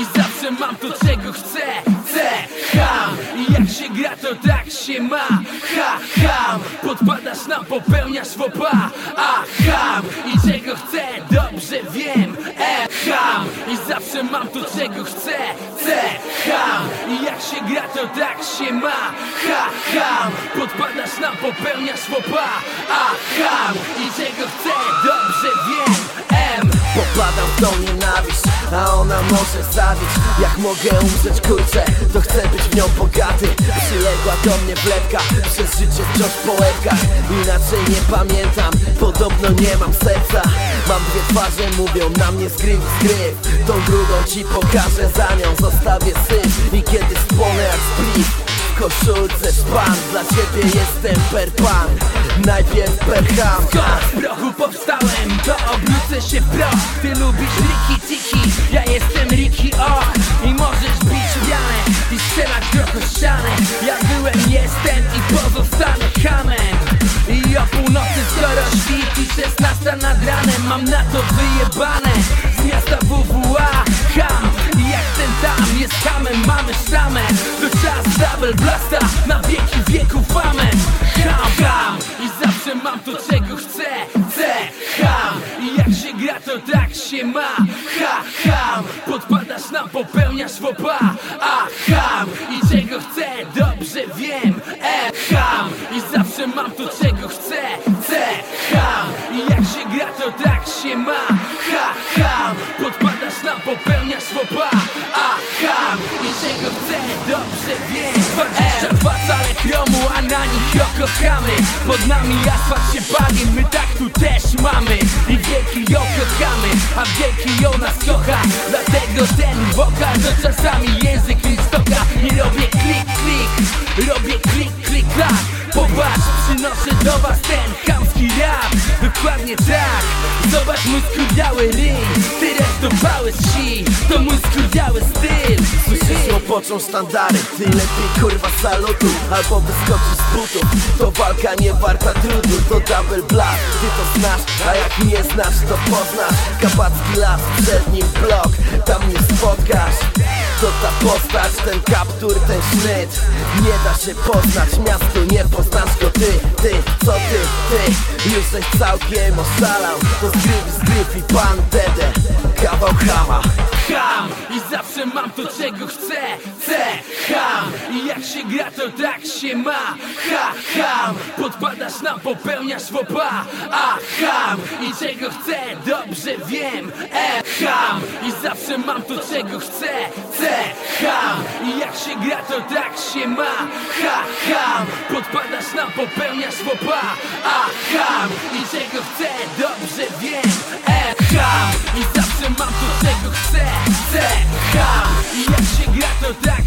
I zawsze mam to czego chcę Chcę, ham. I jak się gra to tak się ma. Ha, ham. Podpadasz nam, popełniasz wopa. A, ham. I czego chcę, dobrze wiem. E, ham. I zawsze mam to czego chcę Chcę, ham. I jak się gra to tak się ma. Ha, ham. Podpadasz nam, popełniasz wopa. A, ham. I czego chcę, dobrze wiem M Popadam w tą nienawiść, a ona może zabić. Jak mogę umrzeć kurczę, to chcę być w nią bogaty. Przyległa do mnie wlepka, przez życie wciąż po łebkach. Inaczej nie pamiętam, podobno nie mam serca. Mam dwie twarze, mówią na mnie zgryw, zgryw Tą drugą ci pokażę, za nią zostawię syf. I kiedy spłonę jak spliff w koszulce szpan Dla ciebie jestem per pan Najpierw per ham Skoro z prochu powstałem, to obrócę się w proch. Ty lubisz Riki Tiki, ja jestem Riki O. I możesz bić wianę i strzelać trochę ścianę Ja byłem, jestem i pozostanę hamem I o północy skoro świt i 16 nad ranem. Mam na to wyjebane. Z miasta WWA Ham. I jak ten tam jest hamem, mamy sztamę To czas double blasta, na wieki wieków amen to czego chcę. Chcę, ham jak się gra to tak się ma. Ha, ham. Podpadasz nam, popełniasz wopa. A, ham. I czego chcę, dobrze wiem. E, ham. I zawsze mam to czego chcę. Chcę, ham jak się gra to tak się ma A, ham I czego chcę, dobrze wiem. E, dwa cale chromu, a na nich kochamy. Pod nami asfalt się pali, my tak tu też mamy. I wielki ją kochamy, a wielki ją nas kocha. Dlatego ten wokal to czasami język listoka I robię klik, klik, robię klik, klik, klak Popatrz, przynoszę do was ten chamski rap. Dokładnie tak, zobacz mój skurwiały ryj Ty resztowały si, to mój skurwiały styl Łopoczą sztandary Ty lepiej kurwa salutu Albo wyskoczysz z butów To walka nie warta trudu To double blast. Ty to znasz, a jak nie znasz to poznasz. Kabacki las, przed nim blok Tam nie spotkasz to ta postać, ten kaptur, ten sznyt. Nie da się poznać miastu, nie poznasz go ty, ty, co ty, ty. Już żeś całkiem oszalał To zgryw, zgryw i pan dede. Kawał chama. Ham I zawsze mam to czego chcę. Chcę, ham I jak się gra to tak się ma. Ha, ham Podpadasz nam, popełniasz wopa. A, ham I czego chcę, dobrze wiem. E, ham I zawsze mam to czego chcę. Chcę, ham I jak się gra to tak się ma. Ha, ham Podpadasz nam, popełniasz wopa A, ham I czego chcę, dobrze wiem. E, ham I zawsze mam to czego chcę. Chcę, ham I jak się gra to tak